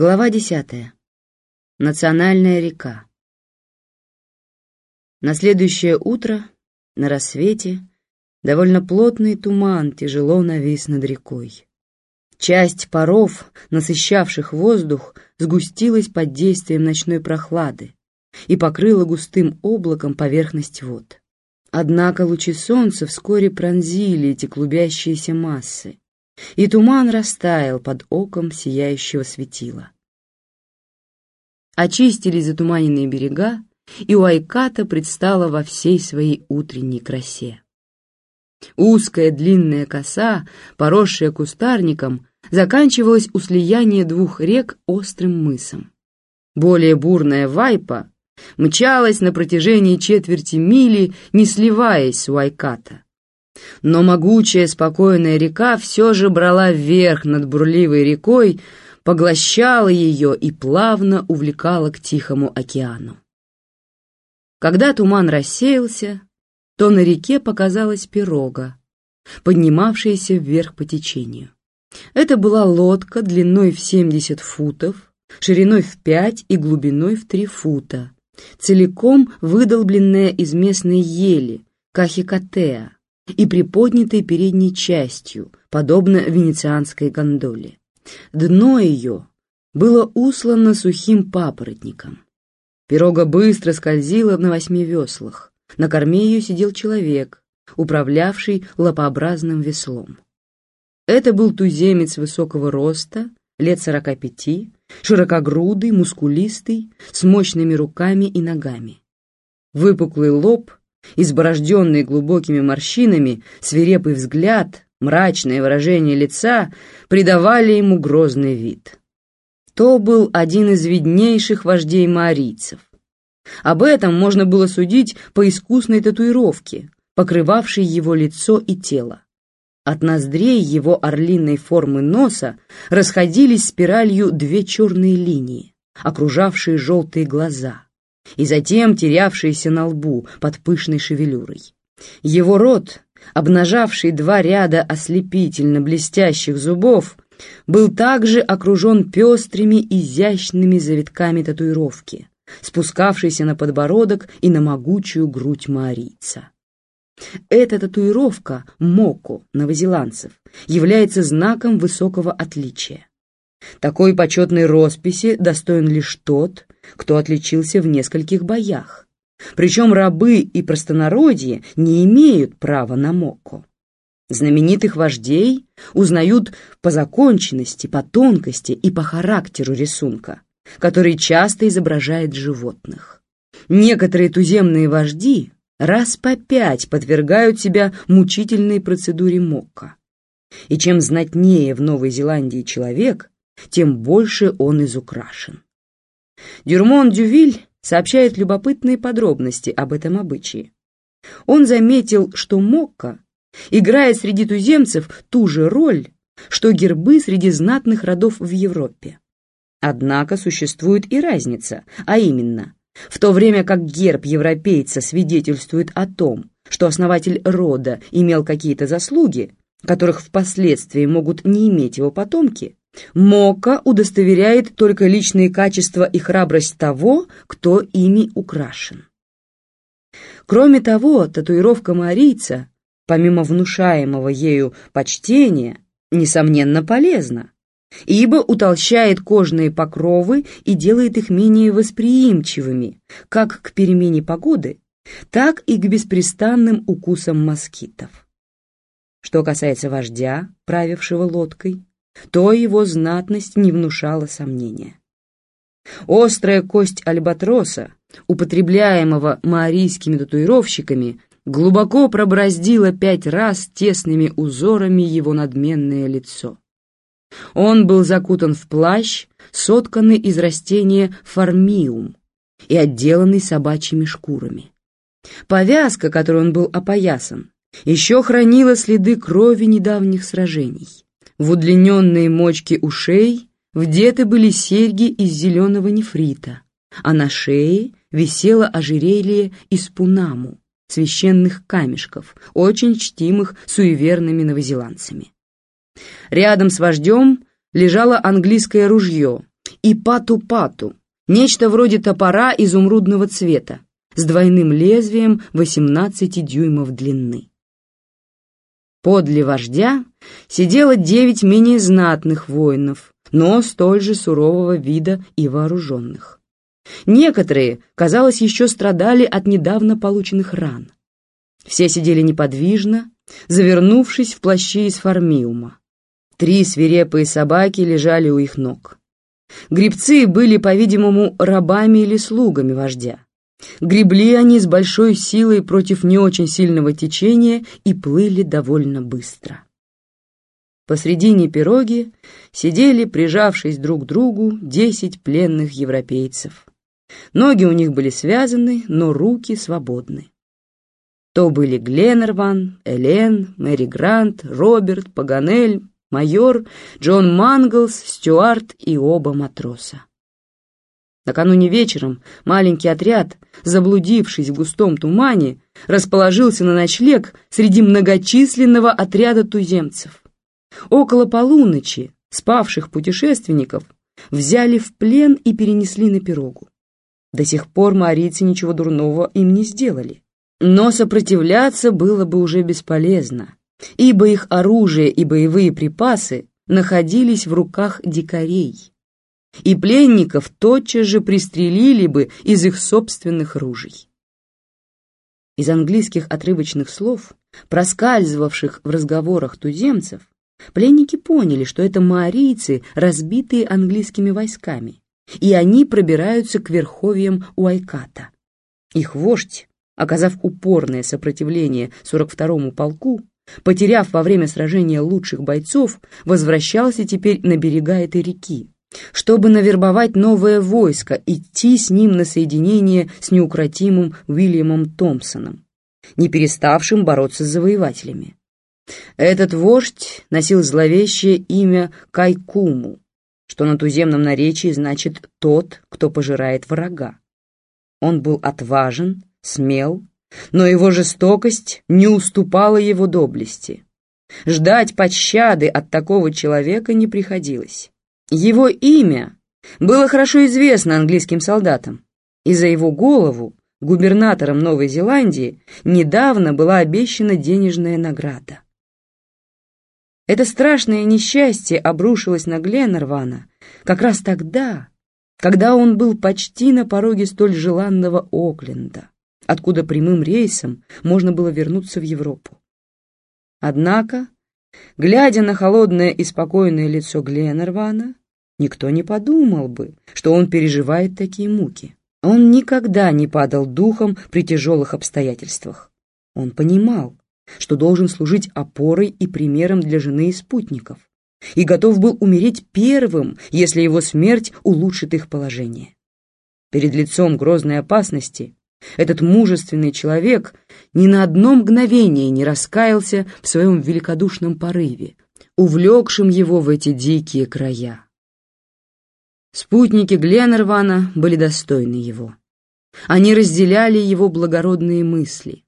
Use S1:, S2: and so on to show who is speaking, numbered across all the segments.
S1: Глава десятая. Национальная река. На следующее утро, на рассвете, довольно плотный туман тяжело навис над рекой. Часть паров, насыщавших воздух, сгустилась под действием ночной прохлады и покрыла густым облаком поверхность вод. Однако лучи солнца вскоре пронзили эти клубящиеся массы, и туман растаял под оком сияющего светила. Очистились затуманенные берега, и Уайката предстала во всей своей утренней красе. Узкая длинная коса, поросшая кустарником, заканчивалась у слияния двух рек острым мысом. Более бурная Вайпа мчалась на протяжении четверти мили, не сливаясь с Уайката. Но могучая спокойная река все же брала вверх над бурливой рекой, поглощала ее и плавно увлекала к Тихому океану. Когда туман рассеялся, то на реке показалась пирога, поднимавшаяся вверх по течению. Это была лодка длиной в 70 футов, шириной в 5 и глубиной в 3 фута, целиком выдолбленная из местной ели, кахикатеа, и приподнятой передней частью, подобно венецианской гондоле. Дно ее было услано сухим папоротником. Пирога быстро скользила на восьми веслах. На корме ее сидел человек, управлявший лапообразным веслом. Это был туземец высокого роста, лет сорока пяти, широкогрудый, мускулистый, с мощными руками и ногами. Выпуклый лоб изборожденный глубокими морщинами, свирепый взгляд, мрачное выражение лица придавали ему грозный вид. То был один из виднейших вождей маорийцев. Об этом можно было судить по искусной татуировке, покрывавшей его лицо и тело. От ноздрей его орлиной формы носа расходились спиралью две черные линии, окружавшие желтые глаза — и затем терявшиеся на лбу под пышной шевелюрой. Его рот, обнажавший два ряда ослепительно блестящих зубов, был также окружен пестрыми изящными завитками татуировки, спускавшейся на подбородок и на могучую грудь маорийца. Эта татуировка моко новозеландцев является знаком высокого отличия. Такой почетной росписи достоин лишь тот, кто отличился в нескольких боях. Причем рабы и простонародье не имеют права на моко. Знаменитых вождей узнают по законченности, по тонкости и по характеру рисунка, который часто изображает животных. Некоторые туземные вожди раз по пять подвергают себя мучительной процедуре мока. И чем знатнее в Новой Зеландии человек, тем больше он изукрашен. Дюрмон Дювиль сообщает любопытные подробности об этом обычае. Он заметил, что Мокка играет среди туземцев ту же роль, что гербы среди знатных родов в Европе. Однако существует и разница, а именно, в то время как герб европейца свидетельствует о том, что основатель рода имел какие-то заслуги, которых впоследствии могут не иметь его потомки, Мока удостоверяет только личные качества и храбрость того, кто ими украшен. Кроме того, татуировка марийца, помимо внушаемого ею почтения, несомненно полезна, ибо утолщает кожные покровы и делает их менее восприимчивыми как к перемене погоды, так и к беспрестанным укусам москитов. Что касается вождя, правившего лодкой, то его знатность не внушала сомнения. Острая кость альбатроса, употребляемого маорийскими татуировщиками, глубоко пробороздила пять раз тесными узорами его надменное лицо. Он был закутан в плащ, сотканный из растения формиум и отделанный собачьими шкурами. Повязка, которой он был опоясан, еще хранила следы крови недавних сражений. В удлиненные мочки ушей вдеты были серьги из зеленого нефрита, а на шее висело ожерелье из пунаму, священных камешков, очень чтимых суеверными новозеландцами. Рядом с вождем лежало английское ружье, и пату-пату, нечто вроде топора изумрудного цвета, с двойным лезвием 18 дюймов длины. Подле вождя сидело девять менее знатных воинов, но столь же сурового вида и вооруженных. Некоторые, казалось, еще страдали от недавно полученных ран. Все сидели неподвижно, завернувшись в плащи из формиума. Три свирепые собаки лежали у их ног. Грибцы были, по-видимому, рабами или слугами вождя. Гребли они с большой силой против не очень сильного течения и плыли довольно быстро. Посредине пироги сидели, прижавшись друг к другу, десять пленных европейцев. Ноги у них были связаны, но руки свободны. То были Гленнерван, Элен, Мэри Грант, Роберт, Паганель, майор, Джон Манглс, Стюарт и оба матроса. Накануне вечером маленький отряд, заблудившись в густом тумане, расположился на ночлег среди многочисленного отряда туземцев. Около полуночи спавших путешественников взяли в плен и перенесли на пирогу. До сих пор марийцы ничего дурного им не сделали. Но сопротивляться было бы уже бесполезно, ибо их оружие и боевые припасы находились в руках дикарей, и пленников тотчас же пристрелили бы из их собственных ружей. Из английских отрывочных слов, проскальзывавших в разговорах туземцев, Пленники поняли, что это маорийцы, разбитые английскими войсками, и они пробираются к верховьям Уайката. Их вождь, оказав упорное сопротивление 42-му полку, потеряв во время сражения лучших бойцов, возвращался теперь на берега этой реки, чтобы навербовать новое войско, идти с ним на соединение с неукротимым Уильямом Томпсоном, не переставшим бороться с завоевателями. Этот вождь носил зловещее имя Кайкуму, что на туземном наречии значит «тот, кто пожирает врага». Он был отважен, смел, но его жестокость не уступала его доблести. Ждать пощады от такого человека не приходилось. Его имя было хорошо известно английским солдатам, и за его голову губернатором Новой Зеландии недавно была обещана денежная награда. Это страшное несчастье обрушилось на Гленнервана как раз тогда, когда он был почти на пороге столь желанного Окленда, откуда прямым рейсом можно было вернуться в Европу. Однако, глядя на холодное и спокойное лицо Гленнервана, никто не подумал бы, что он переживает такие муки. Он никогда не падал духом при тяжелых обстоятельствах. Он понимал, что должен служить опорой и примером для жены и спутников, и готов был умереть первым, если его смерть улучшит их положение. Перед лицом грозной опасности этот мужественный человек ни на одно мгновение не раскаялся в своем великодушном порыве, увлекшем его в эти дикие края. Спутники Гленнервана были достойны его. Они разделяли его благородные мысли,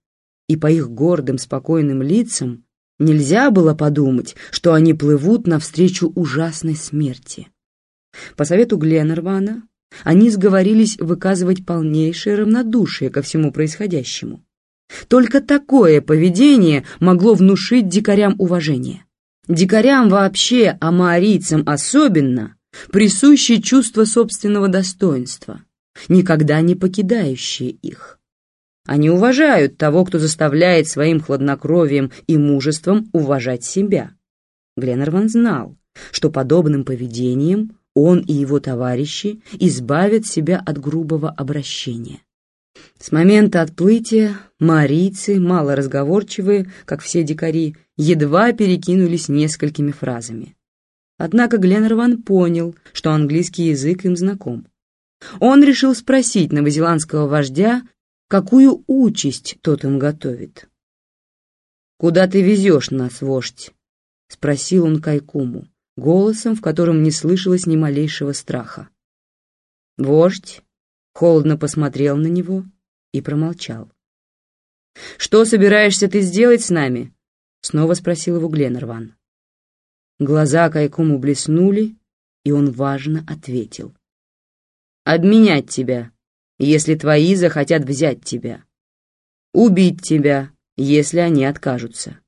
S1: и по их гордым, спокойным лицам нельзя было подумать, что они плывут навстречу ужасной смерти. По совету Гленнервана они сговорились выказывать полнейшее равнодушие ко всему происходящему. Только такое поведение могло внушить дикарям уважение. Дикарям вообще, а маорийцам особенно, присуще чувство собственного достоинства, никогда не покидающее их. Они уважают того, кто заставляет своим хладнокровием и мужеством уважать себя. Гленнерван знал, что подобным поведением он и его товарищи избавят себя от грубого обращения. С момента отплытия марийцы, малоразговорчивые, как все дикари, едва перекинулись несколькими фразами. Однако Гленнерван понял, что английский язык им знаком. Он решил спросить новозеландского вождя, какую участь тот им готовит. «Куда ты везешь нас, вождь?» — спросил он Кайкуму, голосом, в котором не слышалось ни малейшего страха. Вождь холодно посмотрел на него и промолчал. «Что собираешься ты сделать с нами?» — снова спросил его Гленнерван. Глаза Кайкуму блеснули, и он важно ответил. «Обменять тебя, если твои захотят взять тебя. Убить тебя, если они откажутся».